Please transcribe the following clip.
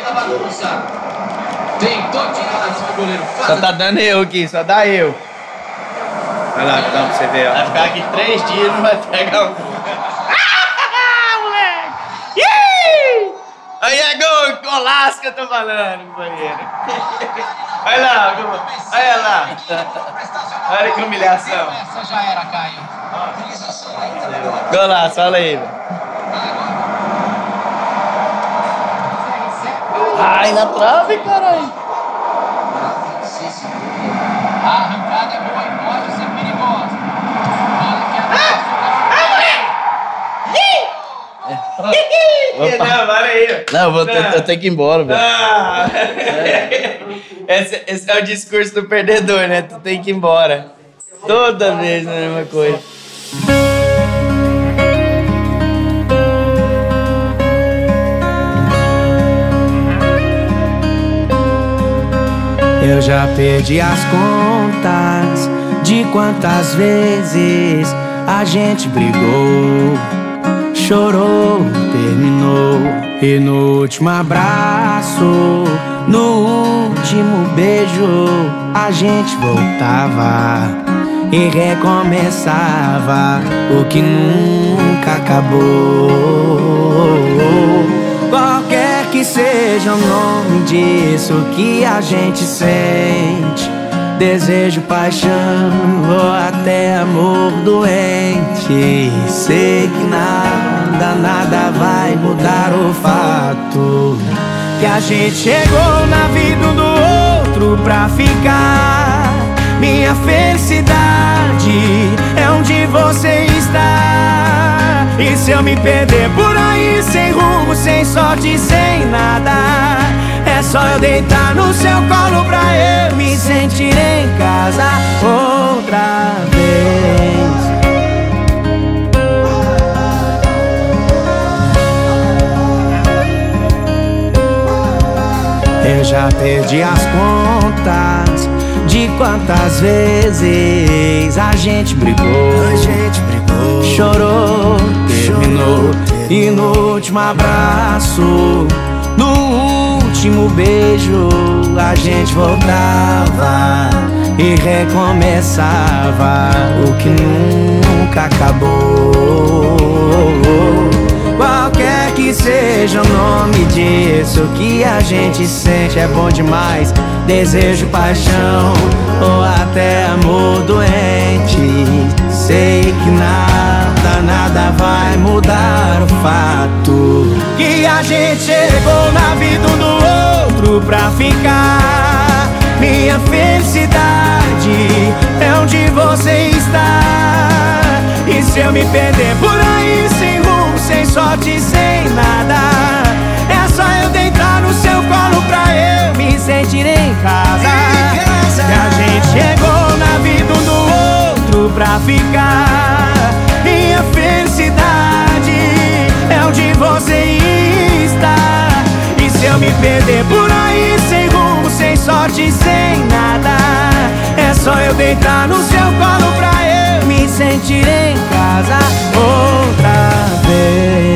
meio da bagunça. Tentou tirar antes do goleiro. Só tá dando eu aqui, só dá eu. Vai lá, então, pra você ver, ó. Vai ficar aqui três dias e não vai pegar o. Ah, moleque! Ih! Aí é gol, golaço que eu tô falando, companheiro. Olha lá, olha lá. Olha que humilhação. Essa já era, Caio. Golaço, olha aí. velho. Ai, na trave, caralho. A arrancada é boa e pode ser perigosa. Bola que Opa. Não, para aí. Não, eu, vou, eu, eu tenho que ir embora, velho. Ah. Esse, esse é o discurso do perdedor, né? Tu tem que ir embora. Toda vez a mesma coisa. Eu já perdi as contas de quantas vezes a gente brigou, chorou, terminou. E no último abraço, no último beijo, a gente voltava e recomeçava o que nunca acabou. Qualquer que seja o nome disso que a gente sente. Desejo, paixão ou até amor doente. Sei que nada, nada vai mudar o fato que a gente chegou na vida um do outro pra ficar. Minha felicidade é onde você está. E se eu me perder por aí, sem rumo, sem sorte, sem nada, só eu deitar no seu colo pra eu me sentir em casa outra vez. Eu já perdi as contas de quantas vezes a gente brigou, a gente brigou, chorou, terminou. E no último abraço, no último beijo, a gente voltava e recomeçava o que nunca acabou. Qualquer que seja o nome disso que a gente sente é bom demais. Desejo, paixão ou até que a gente chegou na vida um do outro pra ficar. Minha felicidade é onde você está. E se eu me perder por aí sem rumo, sem sorte, sem nada, é só eu deitar no seu colo pra eu me sentir em casa. Que a gente chegou na vida um do outro pra ficar. perder por aí sem rumo, sem sorte, sem nada. É só eu deitar no seu colo pra eu me sentir em casa outra vez.